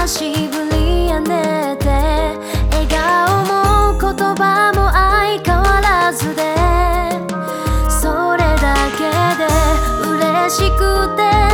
久しぶりやねって笑顔も言葉も相変わらずでそれだけで嬉しくて。